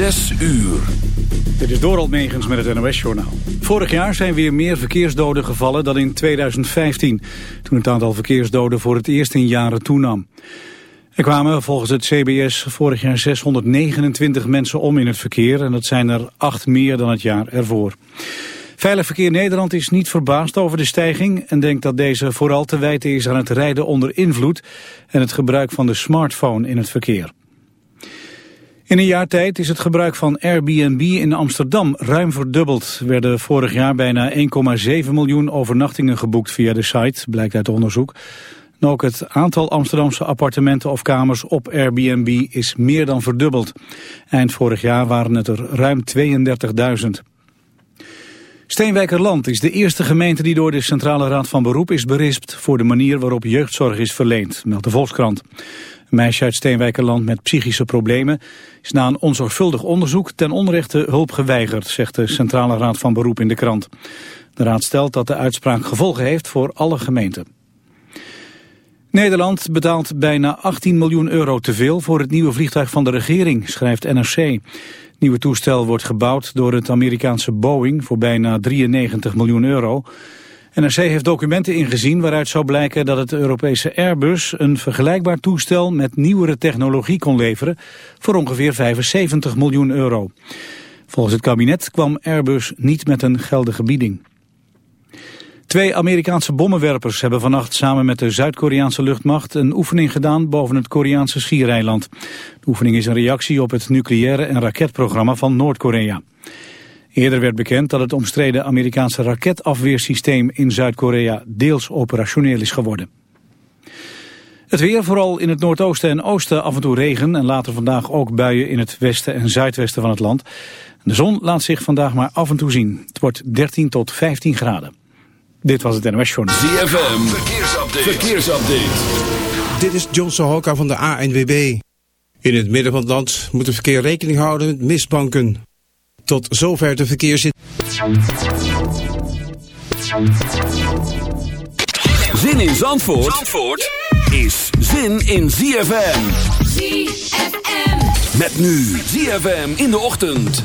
Zes uur. Dit is Doral Megens met het NOS-journaal. Vorig jaar zijn weer meer verkeersdoden gevallen dan in 2015... toen het aantal verkeersdoden voor het eerst in jaren toenam. Er kwamen volgens het CBS vorig jaar 629 mensen om in het verkeer... en dat zijn er acht meer dan het jaar ervoor. Veilig Verkeer Nederland is niet verbaasd over de stijging... en denkt dat deze vooral te wijten is aan het rijden onder invloed... en het gebruik van de smartphone in het verkeer. In een jaar tijd is het gebruik van Airbnb in Amsterdam ruim verdubbeld. Er werden vorig jaar bijna 1,7 miljoen overnachtingen geboekt via de site, blijkt uit onderzoek. Ook het aantal Amsterdamse appartementen of kamers op Airbnb is meer dan verdubbeld. Eind vorig jaar waren het er ruim 32.000. Steenwijkerland is de eerste gemeente die door de Centrale Raad van Beroep is berispt voor de manier waarop jeugdzorg is verleend, meldt de Volkskrant. Een meisje uit Steenwijkerland met psychische problemen is na een onzorgvuldig onderzoek ten onrechte hulp geweigerd, zegt de Centrale Raad van Beroep in de krant. De raad stelt dat de uitspraak gevolgen heeft voor alle gemeenten. Nederland betaalt bijna 18 miljoen euro te veel voor het nieuwe vliegtuig van de regering, schrijft NRC. Het nieuwe toestel wordt gebouwd door het Amerikaanse Boeing voor bijna 93 miljoen euro. NRC heeft documenten ingezien waaruit zou blijken dat het Europese Airbus een vergelijkbaar toestel met nieuwere technologie kon leveren voor ongeveer 75 miljoen euro. Volgens het kabinet kwam Airbus niet met een geldige bieding. Twee Amerikaanse bommenwerpers hebben vannacht samen met de Zuid-Koreaanse luchtmacht een oefening gedaan boven het Koreaanse schiereiland. De oefening is een reactie op het nucleaire en raketprogramma van Noord-Korea. Eerder werd bekend dat het omstreden Amerikaanse raketafweersysteem in Zuid-Korea deels operationeel is geworden. Het weer, vooral in het noordoosten en oosten af en toe regen en later vandaag ook buien in het westen en zuidwesten van het land. De zon laat zich vandaag maar af en toe zien. Het wordt 13 tot 15 graden. Dit was het NOS Journal. ZFM, verkeersupdate. verkeersupdate. Dit is John Sohoka van de ANWB. In het midden van het land moet het verkeer rekening houden met mistbanken. Tot zover de verkeerszit. Zin in Zandvoort, Zandvoort is zin in ZFM. ZFM. Met nu ZFM in de ochtend.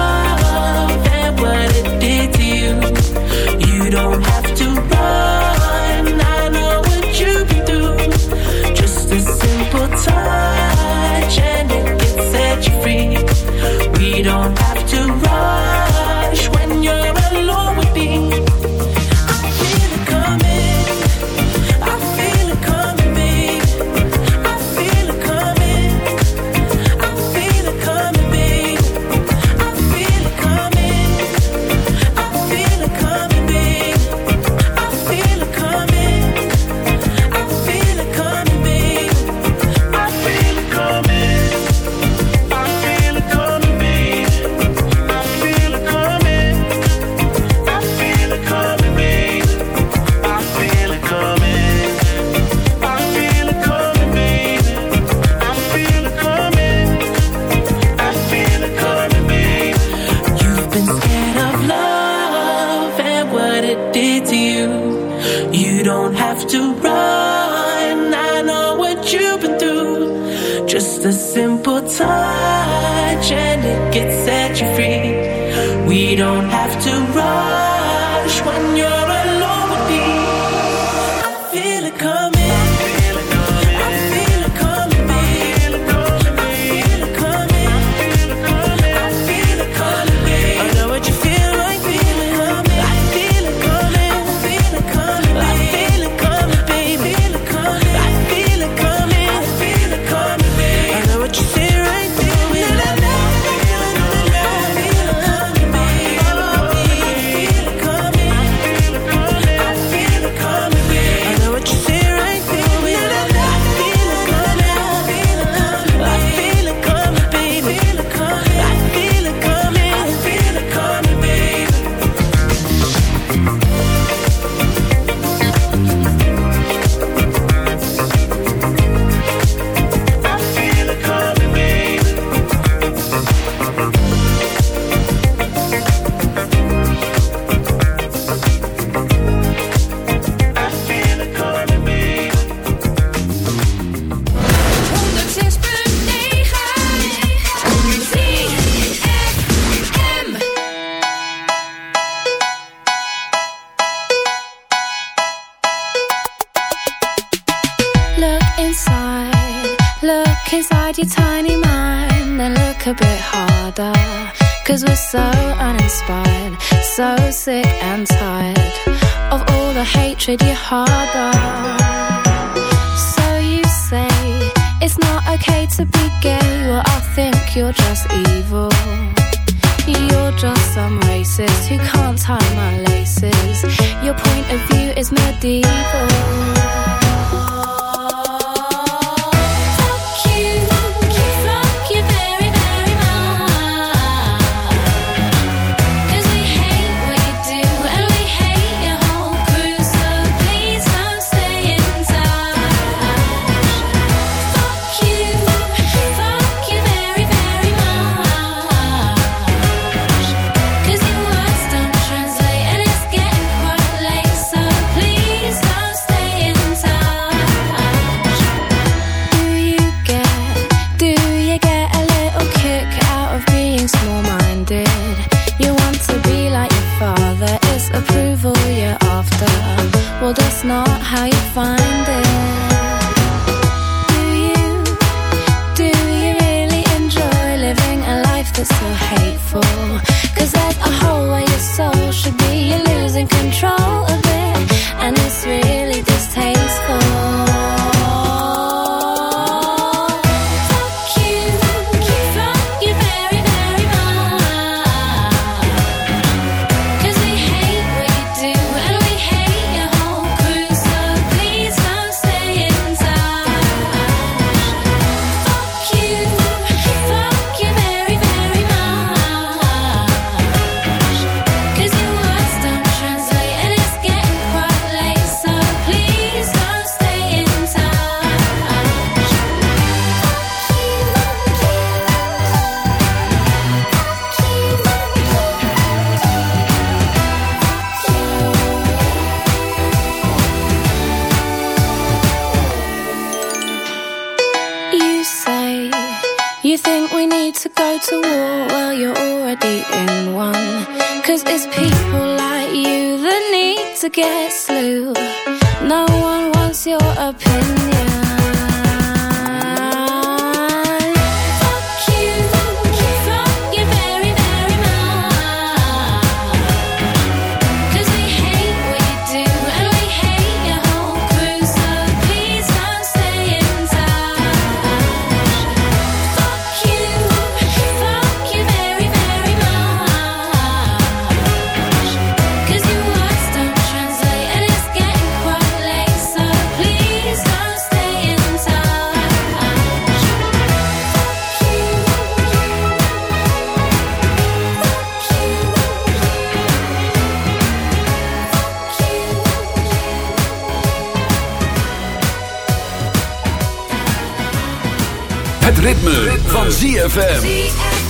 ritme, van ZFM.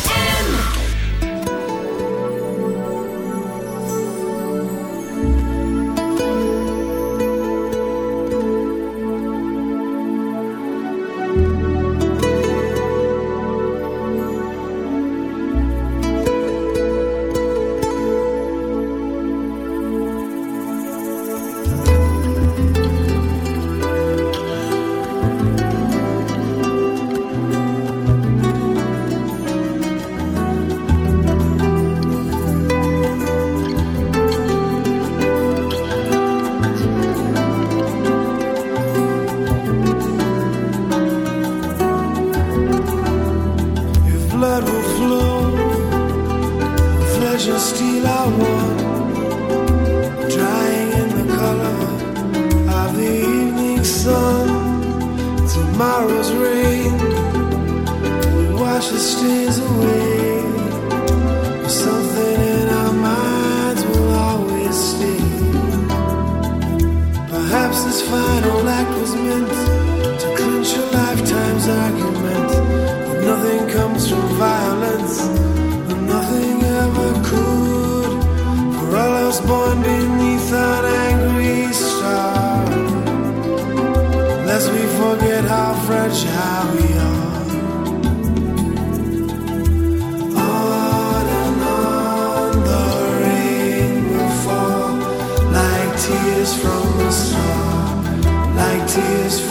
tears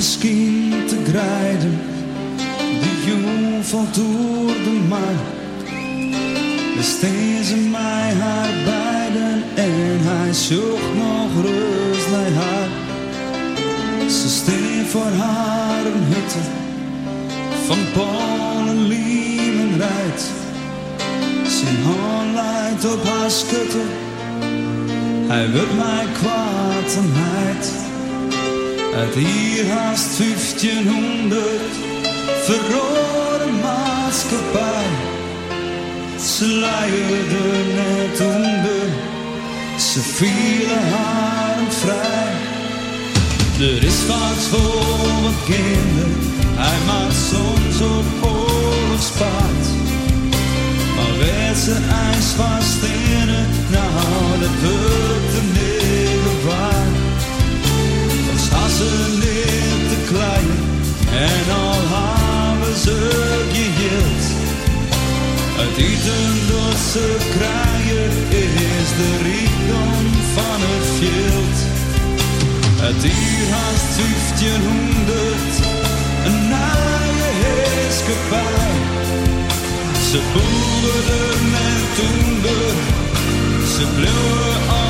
misschien te grijden. Die jongen valt door de maan. Besteed ze mij haar beiden en hij zocht nog rust bij haar. Ze steen voor haar een hutte van Polen, lieven rijdt. Zijn hand leidt op haar schutte, hij wil mij kwaad en heid. Uit hier haast 1500 verrode maatschappij sluierde net onder, ze vielen haren vrij. Er is wat voor mijn kinderen, hij maakt soms op oorlogspaard. Maar werd ze ijs van stenen, nou dat wordt de negen waard. En al ze geheeld. Het eten dat ze krijgen is de rijkdom van het veld. Het dier haast 1500, een naaie heerskepaar. Ze boeren en toender, ze bleven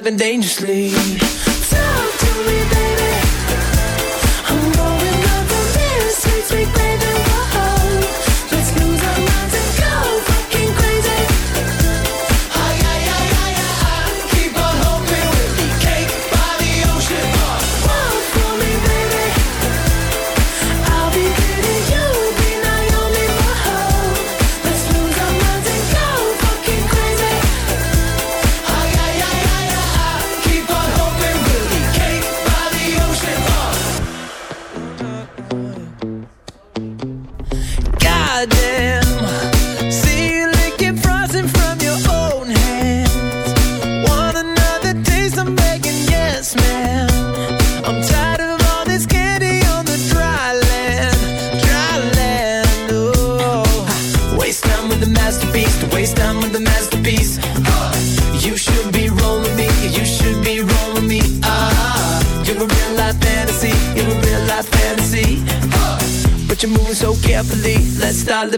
Living dangerously.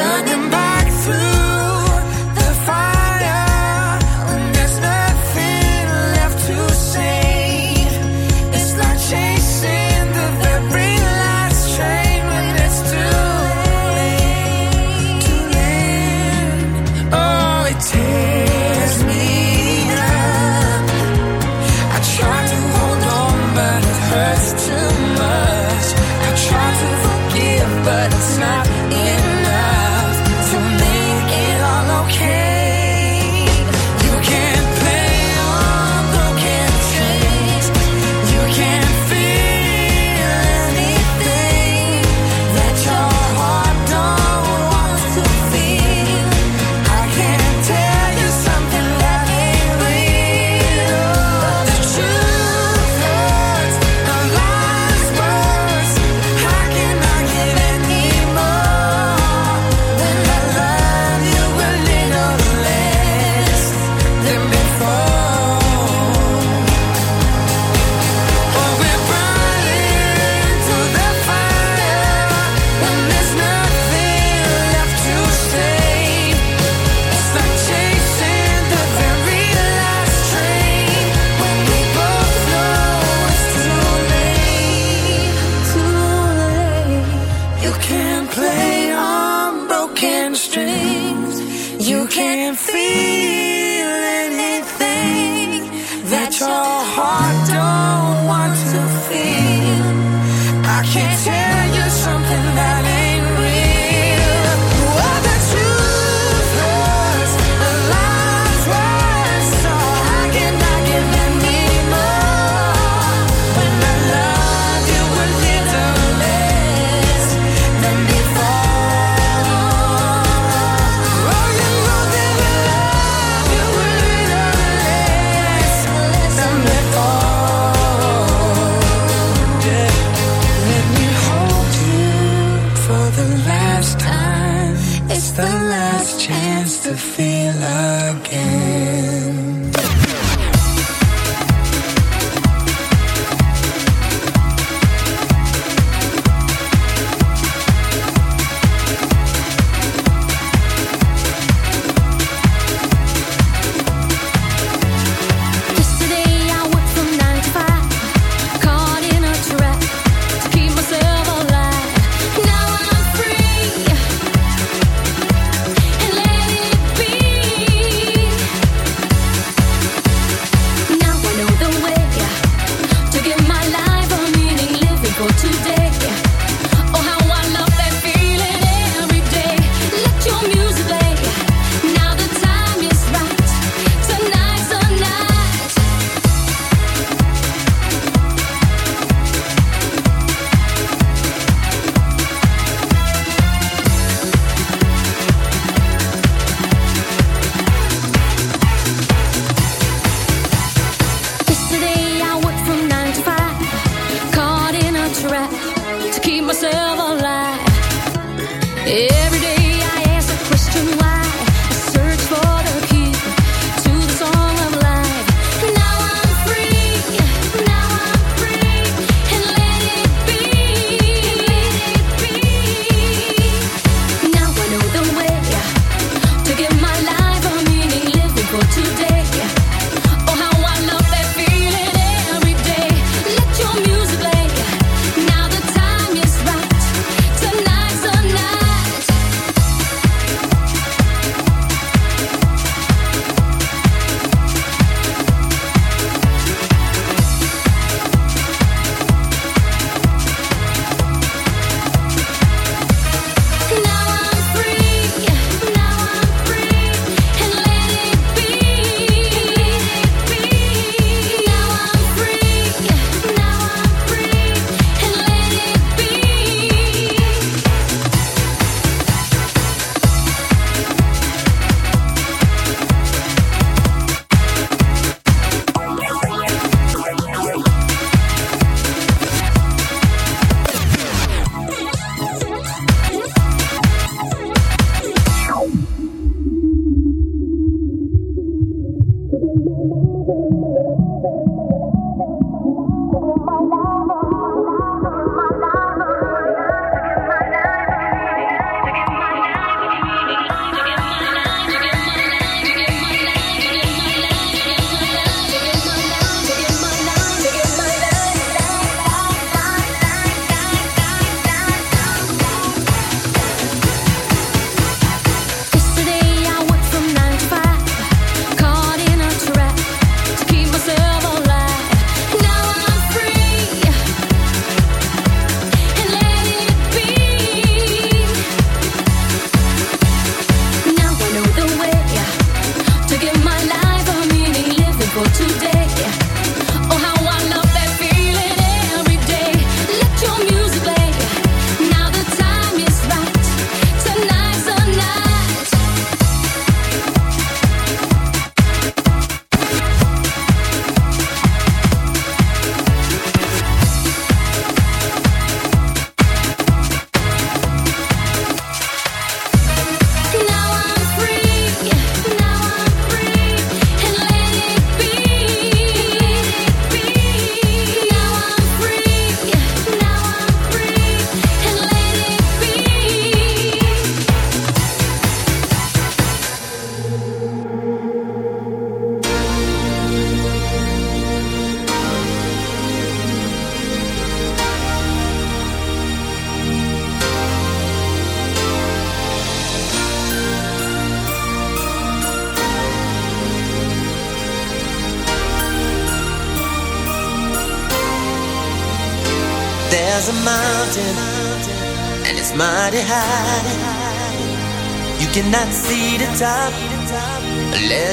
running by